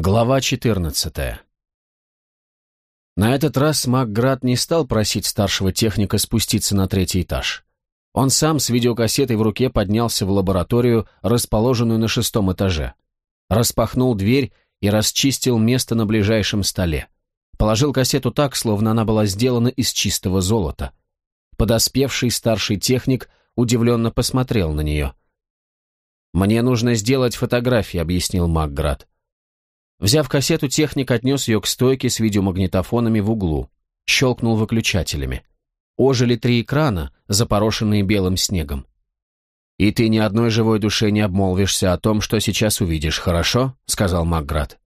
Глава 14 На этот раз Макград не стал просить старшего техника спуститься на третий этаж. Он сам с видеокассетой в руке поднялся в лабораторию, расположенную на шестом этаже. Распахнул дверь и расчистил место на ближайшем столе. Положил кассету так, словно она была сделана из чистого золота. Подоспевший старший техник удивленно посмотрел на нее. «Мне нужно сделать фотографии», — объяснил Макград. Взяв кассету, техник отнес ее к стойке с видеомагнитофонами в углу, щелкнул выключателями. Ожили три экрана, запорошенные белым снегом. «И ты ни одной живой душе не обмолвишься о том, что сейчас увидишь, хорошо?» — сказал Макград.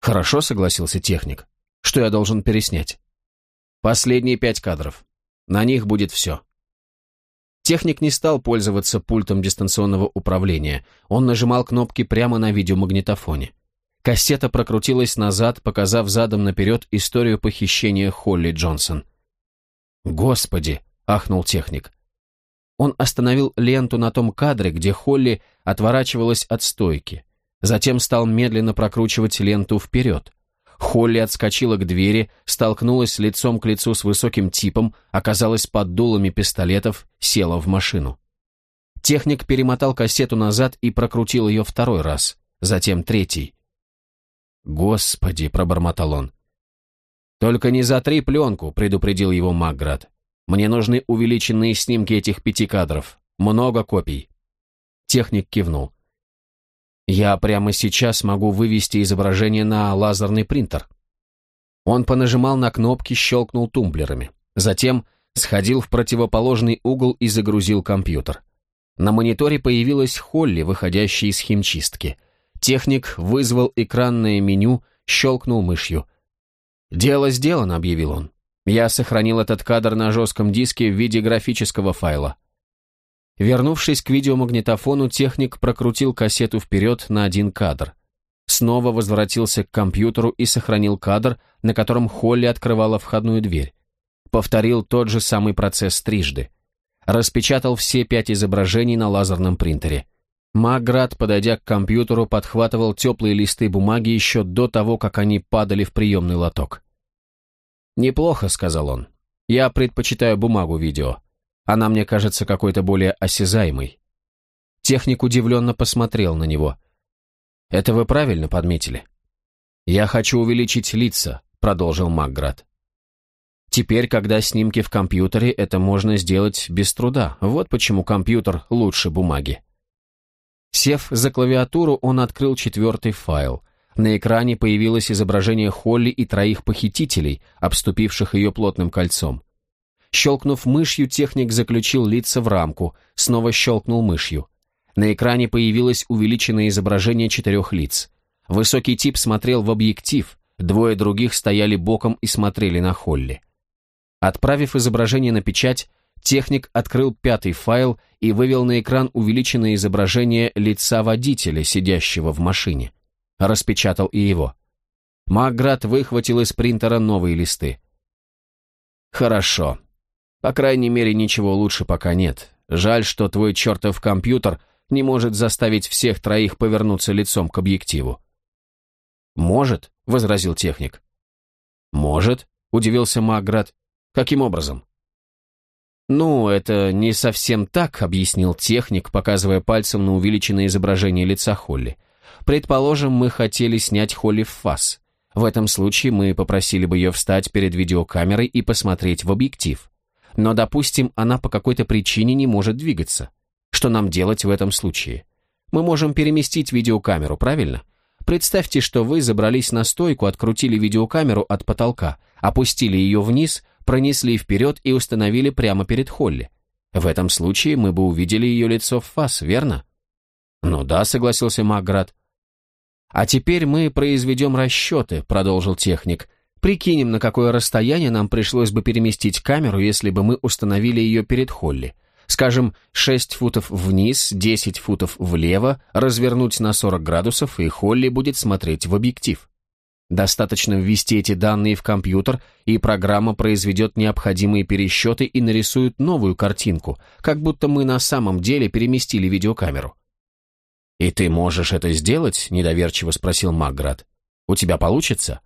«Хорошо», — согласился техник. «Что я должен переснять?» «Последние пять кадров. На них будет все». Техник не стал пользоваться пультом дистанционного управления. Он нажимал кнопки прямо на видеомагнитофоне. Кассета прокрутилась назад, показав задом наперед историю похищения Холли Джонсон. «Господи!» — ахнул техник. Он остановил ленту на том кадре, где Холли отворачивалась от стойки. Затем стал медленно прокручивать ленту вперед. Холли отскочила к двери, столкнулась лицом к лицу с высоким типом, оказалась под дулами пистолетов, села в машину. Техник перемотал кассету назад и прокрутил ее второй раз, затем третий. «Господи!» — пробормотал он. «Только не за три пленку», — предупредил его Макград. «Мне нужны увеличенные снимки этих пяти кадров. Много копий». Техник кивнул. «Я прямо сейчас могу вывести изображение на лазерный принтер». Он понажимал на кнопки, щелкнул тумблерами. Затем сходил в противоположный угол и загрузил компьютер. На мониторе появилась Холли, выходящая из химчистки. Техник вызвал экранное меню, щелкнул мышью. «Дело сделано», — объявил он. «Я сохранил этот кадр на жестком диске в виде графического файла». Вернувшись к видеомагнитофону, техник прокрутил кассету вперед на один кадр. Снова возвратился к компьютеру и сохранил кадр, на котором Холли открывала входную дверь. Повторил тот же самый процесс трижды. Распечатал все пять изображений на лазерном принтере. Маград, подойдя к компьютеру, подхватывал теплые листы бумаги еще до того, как они падали в приемный лоток. «Неплохо», — сказал он. «Я предпочитаю бумагу видео. Она мне кажется какой-то более осязаемой». Техник удивленно посмотрел на него. «Это вы правильно подметили?» «Я хочу увеличить лица», — продолжил Макград. Теперь, когда снимки в компьютере, это можно сделать без труда. Вот почему компьютер лучше бумаги. Сев за клавиатуру, он открыл четвертый файл. На экране появилось изображение Холли и троих похитителей, обступивших ее плотным кольцом. Щелкнув мышью, техник заключил лица в рамку, снова щелкнул мышью. На экране появилось увеличенное изображение четырех лиц. Высокий тип смотрел в объектив, двое других стояли боком и смотрели на Холли. Отправив изображение на печать, Техник открыл пятый файл и вывел на экран увеличенное изображение лица водителя, сидящего в машине. Распечатал и его. Макград выхватил из принтера новые листы. «Хорошо. По крайней мере, ничего лучше пока нет. Жаль, что твой чертов компьютер не может заставить всех троих повернуться лицом к объективу». «Может», — возразил техник. «Может», — удивился Макград. «Каким образом?» «Ну, это не совсем так», — объяснил техник, показывая пальцем на увеличенное изображение лица Холли. «Предположим, мы хотели снять Холли в фас. В этом случае мы попросили бы ее встать перед видеокамерой и посмотреть в объектив. Но, допустим, она по какой-то причине не может двигаться. Что нам делать в этом случае? Мы можем переместить видеокамеру, правильно? Представьте, что вы забрались на стойку, открутили видеокамеру от потолка, опустили ее вниз — пронесли вперед и установили прямо перед Холли. В этом случае мы бы увидели ее лицо в фас, верно? Ну да, согласился Макград. А теперь мы произведем расчеты, продолжил техник. Прикинем, на какое расстояние нам пришлось бы переместить камеру, если бы мы установили ее перед Холли. Скажем, 6 футов вниз, 10 футов влево, развернуть на 40 градусов, и Холли будет смотреть в объектив. Достаточно ввести эти данные в компьютер, и программа произведет необходимые пересчеты и нарисует новую картинку, как будто мы на самом деле переместили видеокамеру. «И ты можешь это сделать?» – недоверчиво спросил Макград. У тебя получится?»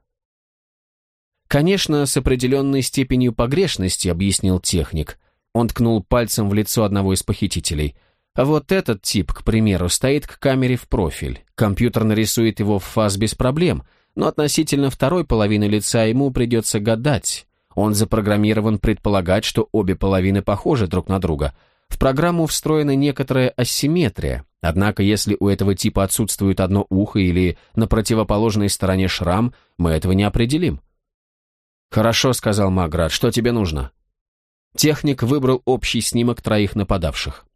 «Конечно, с определенной степенью погрешности», — объяснил техник. Он ткнул пальцем в лицо одного из похитителей. «А вот этот тип, к примеру, стоит к камере в профиль. Компьютер нарисует его в фаз без проблем, но относительно второй половины лица ему придется гадать. Он запрограммирован предполагать, что обе половины похожи друг на друга. В программу встроена некоторая асимметрия, однако если у этого типа отсутствует одно ухо или на противоположной стороне шрам, мы этого не определим. «Хорошо», — сказал Маград, — «что тебе нужно?» Техник выбрал общий снимок троих нападавших.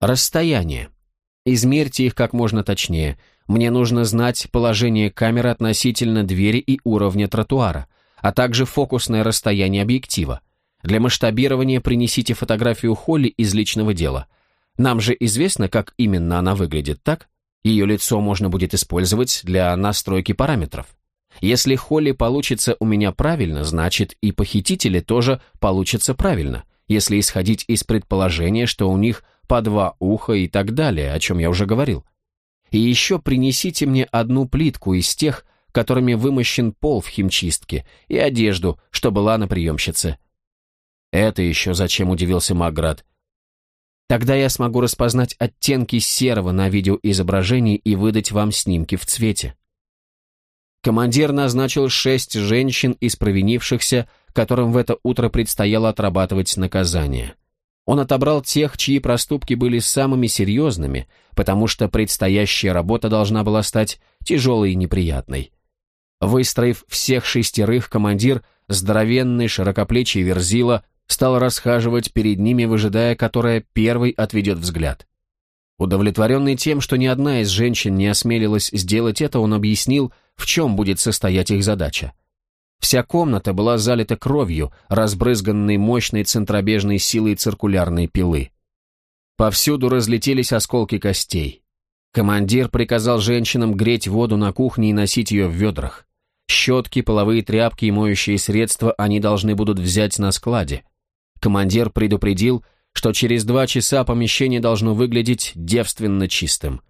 Расстояние. Измерьте их как можно точнее. Мне нужно знать положение камеры относительно двери и уровня тротуара, а также фокусное расстояние объектива. Для масштабирования принесите фотографию Холли из личного дела. Нам же известно, как именно она выглядит, так? Ее лицо можно будет использовать для настройки параметров. Если Холли получится у меня правильно, значит и похитители тоже получатся правильно, если исходить из предположения, что у них по два уха и так далее, о чем я уже говорил. И еще принесите мне одну плитку из тех, которыми вымощен пол в химчистке, и одежду, что была на приемщице. Это еще зачем удивился Маград. Тогда я смогу распознать оттенки серого на видеоизображении и выдать вам снимки в цвете. Командир назначил шесть женщин из провинившихся, которым в это утро предстояло отрабатывать наказание. Он отобрал тех, чьи проступки были самыми серьезными, потому что предстоящая работа должна была стать тяжелой и неприятной. Выстроив всех шестерых, командир, здоровенный широкоплечий верзила, стал расхаживать перед ними, выжидая, которая первый отведет взгляд. Удовлетворенный тем, что ни одна из женщин не осмелилась сделать это, он объяснил, в чем будет состоять их задача. Вся комната была залита кровью, разбрызганной мощной центробежной силой циркулярной пилы. Повсюду разлетелись осколки костей. Командир приказал женщинам греть воду на кухне и носить ее в ведрах. Щетки, половые тряпки и моющие средства они должны будут взять на складе. Командир предупредил, что через два часа помещение должно выглядеть девственно чистым.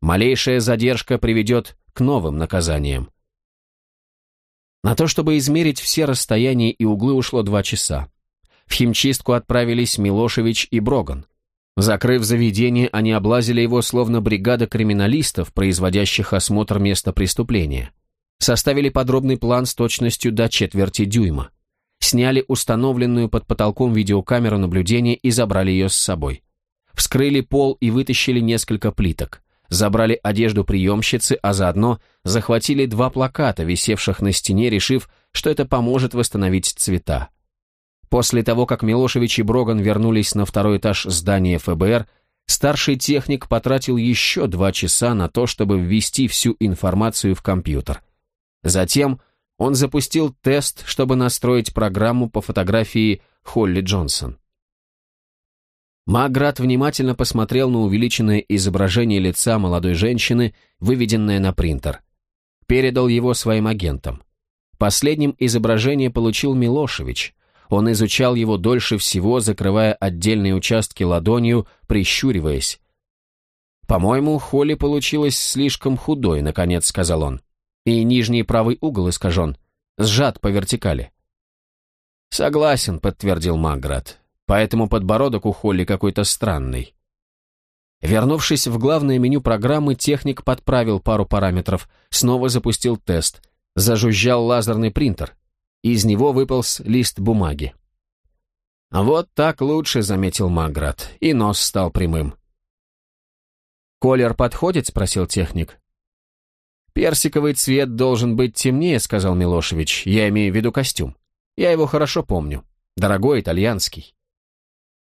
Малейшая задержка приведет к новым наказаниям. На то, чтобы измерить все расстояния и углы, ушло два часа. В химчистку отправились Милошевич и Броган. Закрыв заведение, они облазили его словно бригада криминалистов, производящих осмотр места преступления. Составили подробный план с точностью до четверти дюйма сняли установленную под потолком видеокамеру наблюдения и забрали ее с собой. Вскрыли пол и вытащили несколько плиток. Забрали одежду приемщицы, а заодно захватили два плаката, висевших на стене, решив, что это поможет восстановить цвета. После того, как Милошевич и Броган вернулись на второй этаж здания ФБР, старший техник потратил еще два часа на то, чтобы ввести всю информацию в компьютер. Затем он запустил тест, чтобы настроить программу по фотографии Холли Джонсон. Маград внимательно посмотрел на увеличенное изображение лица молодой женщины, выведенное на принтер. Передал его своим агентам. Последним изображение получил Милошевич. Он изучал его дольше всего, закрывая отдельные участки ладонью, прищуриваясь. «По-моему, Холли получилась слишком худой», — наконец сказал он и нижний правый угол искажен, сжат по вертикали. «Согласен», — подтвердил Маград, «поэтому подбородок у Холли какой-то странный». Вернувшись в главное меню программы, техник подправил пару параметров, снова запустил тест, зажужжал лазерный принтер. Из него выполз лист бумаги. «Вот так лучше», — заметил Маград, и нос стал прямым. «Колер подходит?» — спросил техник. «Персиковый цвет должен быть темнее», — сказал Милошевич. «Я имею в виду костюм. Я его хорошо помню. Дорогой итальянский».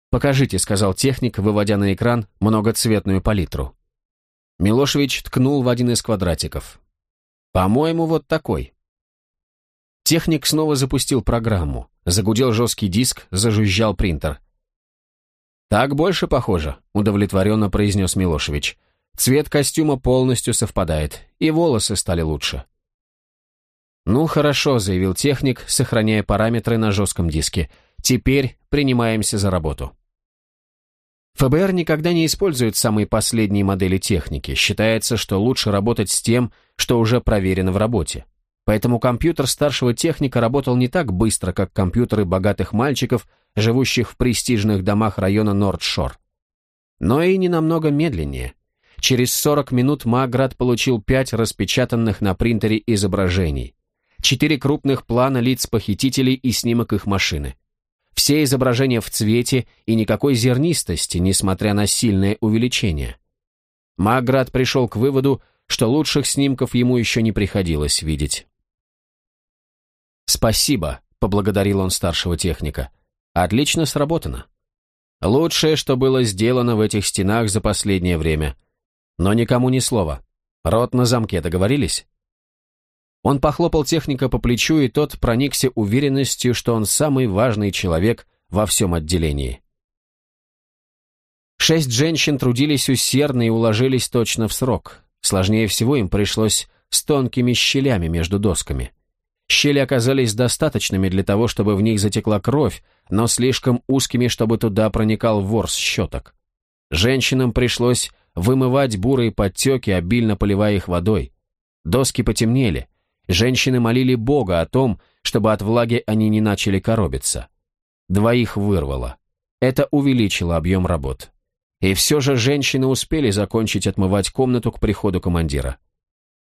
«Покажите», — сказал техник, выводя на экран многоцветную палитру. Милошевич ткнул в один из квадратиков. «По-моему, вот такой». Техник снова запустил программу. Загудел жесткий диск, зажужжал принтер. «Так больше похоже», — удовлетворенно произнес Милошевич. Цвет костюма полностью совпадает, и волосы стали лучше. «Ну, хорошо», — заявил техник, сохраняя параметры на жестком диске. «Теперь принимаемся за работу». ФБР никогда не использует самые последние модели техники. Считается, что лучше работать с тем, что уже проверено в работе. Поэтому компьютер старшего техника работал не так быстро, как компьютеры богатых мальчиков, живущих в престижных домах района Нордшор. Но и не намного медленнее. Через 40 минут Маград получил пять распечатанных на принтере изображений, четыре крупных плана лиц похитителей и снимок их машины. Все изображения в цвете и никакой зернистости, несмотря на сильное увеличение. Маград пришел к выводу, что лучших снимков ему еще не приходилось видеть. «Спасибо», — поблагодарил он старшего техника. «Отлично сработано. Лучшее, что было сделано в этих стенах за последнее время. Но никому ни слова. Рот на замке, договорились?» Он похлопал техника по плечу, и тот проникся уверенностью, что он самый важный человек во всем отделении. Шесть женщин трудились усердно и уложились точно в срок. Сложнее всего им пришлось с тонкими щелями между досками. Щели оказались достаточными для того, чтобы в них затекла кровь, но слишком узкими, чтобы туда проникал ворс щеток. Женщинам пришлось вымывать бурые подтеки, обильно поливая их водой. Доски потемнели, Женщины молили Бога о том, чтобы от влаги они не начали коробиться. Двоих вырвало. Это увеличило объем работ. И все же женщины успели закончить отмывать комнату к приходу командира.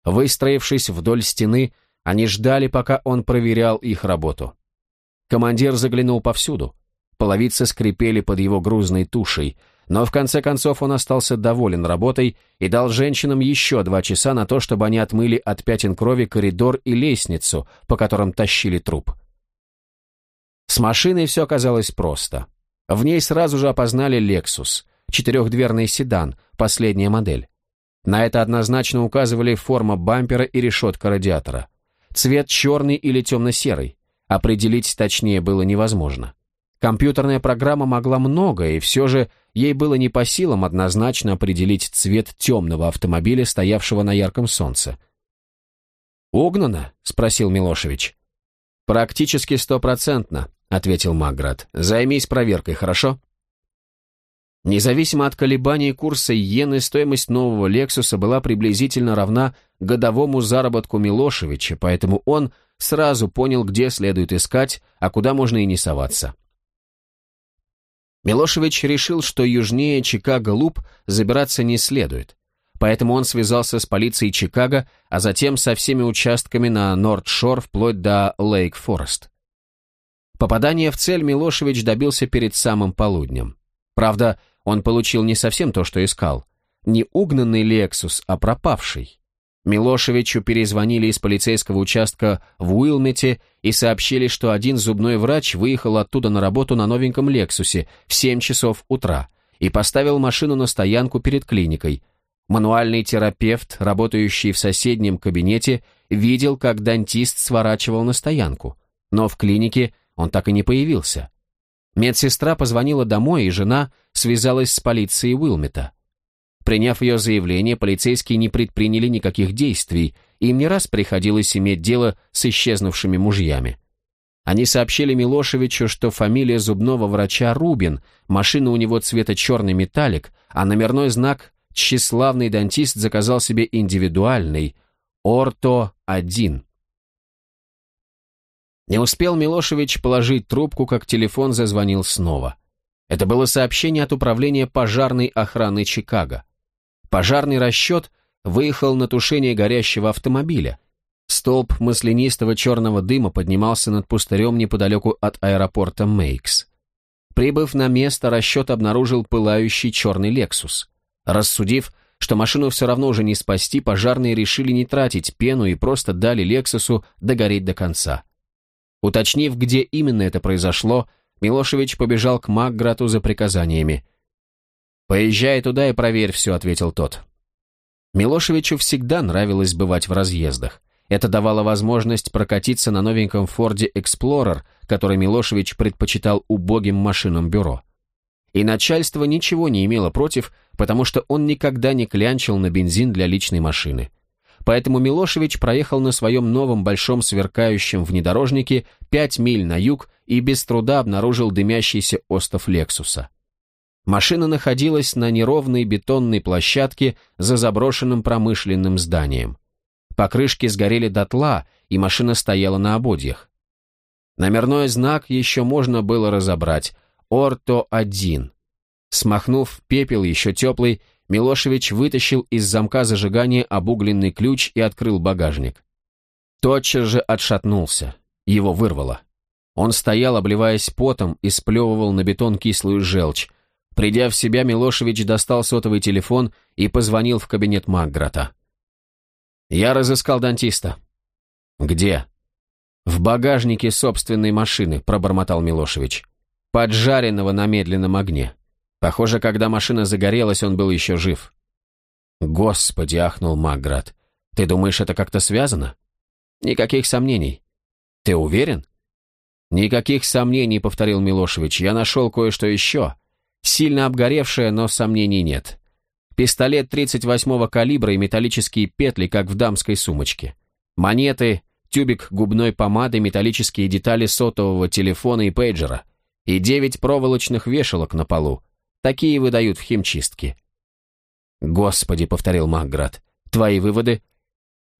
Выстроившись вдоль стены, они ждали, пока он проверял их работу. Командир заглянул повсюду. Половицы скрипели под его грузной тушей – но в конце концов он остался доволен работой и дал женщинам еще два часа на то, чтобы они отмыли от пятен крови коридор и лестницу, по которым тащили труп. С машиной все оказалось просто. В ней сразу же опознали Lexus, четырехдверный седан, последняя модель. На это однозначно указывали форма бампера и решетка радиатора. Цвет черный или темно-серый. Определить точнее было невозможно. Компьютерная программа могла многое, и все же ей было не по силам однозначно определить цвет темного автомобиля, стоявшего на ярком солнце. «Угнано?» — спросил Милошевич. «Практически стопроцентно», — ответил Маград. «Займись проверкой, хорошо?» Независимо от колебаний курса иены, стоимость нового «Лексуса» была приблизительно равна годовому заработку Милошевича, поэтому он сразу понял, где следует искать, а куда можно и не соваться. Милошевич решил, что южнее Чикаго-Луп забираться не следует, поэтому он связался с полицией Чикаго, а затем со всеми участками на Норд-Шор вплоть до Лейк-Форест. Попадания в цель Милошевич добился перед самым полуднем. Правда, он получил не совсем то, что искал. Не угнанный Лексус, а пропавший. Милошевичу перезвонили из полицейского участка в Уилмете и сообщили, что один зубной врач выехал оттуда на работу на новеньком «Лексусе» в 7 часов утра и поставил машину на стоянку перед клиникой. Мануальный терапевт, работающий в соседнем кабинете, видел, как дантист сворачивал на стоянку, но в клинике он так и не появился. Медсестра позвонила домой, и жена связалась с полицией Уилмета. Приняв ее заявление, полицейские не предприняли никаких действий, им не раз приходилось иметь дело с исчезнувшими мужьями. Они сообщили Милошевичу, что фамилия зубного врача Рубин, машина у него цвета черный металлик, а номерной знак тщеславный дантист заказал себе индивидуальный «Орто-1». Не успел Милошевич положить трубку, как телефон зазвонил снова. Это было сообщение от управления пожарной охраны Чикаго. Пожарный расчет выехал на тушение горящего автомобиля. Столб маслянистого черного дыма поднимался над пустырем неподалеку от аэропорта Мейкс. Прибыв на место, расчет обнаружил пылающий черный «Лексус». Рассудив, что машину все равно уже не спасти, пожарные решили не тратить пену и просто дали «Лексусу» догореть до конца. Уточнив, где именно это произошло, Милошевич побежал к Макграту за приказаниями. «Поезжай туда и проверь все», — ответил тот. Милошевичу всегда нравилось бывать в разъездах. Это давало возможность прокатиться на новеньком Форде Explorer, который Милошевич предпочитал убогим машинам бюро. И начальство ничего не имело против, потому что он никогда не клянчил на бензин для личной машины. Поэтому Милошевич проехал на своем новом большом сверкающем внедорожнике 5 миль на юг и без труда обнаружил дымящийся остов Лексуса. Машина находилась на неровной бетонной площадке за заброшенным промышленным зданием. Покрышки сгорели дотла, и машина стояла на ободьях. Номерной знак еще можно было разобрать. Орто-1. Смахнув пепел еще теплый, Милошевич вытащил из замка зажигания обугленный ключ и открыл багажник. Тотчас же отшатнулся. Его вырвало. Он стоял, обливаясь потом, и сплевывал на бетон кислую желчь. Придя в себя, Милошевич достал сотовый телефон и позвонил в кабинет Макграта. «Я разыскал дантиста». «Где?» «В багажнике собственной машины», — пробормотал Милошевич. «Поджаренного на медленном огне. Похоже, когда машина загорелась, он был еще жив». «Господи!» — ахнул Макград. «Ты думаешь, это как-то связано?» «Никаких сомнений». «Ты уверен?» «Никаких сомнений», — повторил Милошевич. «Я нашел кое-что еще. Сильно обгоревшее, но сомнений нет. Пистолет 38-го калибра и металлические петли, как в дамской сумочке. Монеты, тюбик губной помады, металлические детали сотового телефона и пейджера. И девять проволочных вешалок на полу. Такие выдают в химчистке. «Господи», — повторил Макград, — «твои выводы?»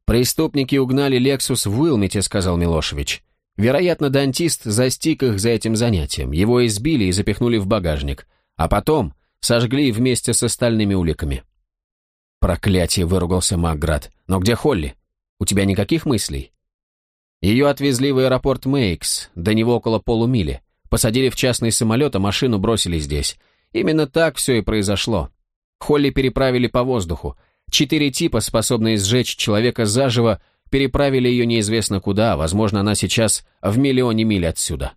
«Преступники угнали Лексус в Уилмите», — сказал Милошевич. «Вероятно, дантист застиг их за этим занятием. Его избили и запихнули в багажник. А потом сожгли вместе с остальными уликами». «Проклятие!» — выругался Макград. «Но где Холли? У тебя никаких мыслей?» Ее отвезли в аэропорт Мейкс, до него около полумили. Посадили в частный самолет, а машину бросили здесь. Именно так все и произошло. Холли переправили по воздуху. Четыре типа, способные сжечь человека заживо, переправили ее неизвестно куда, возможно, она сейчас в миллионе миль отсюда.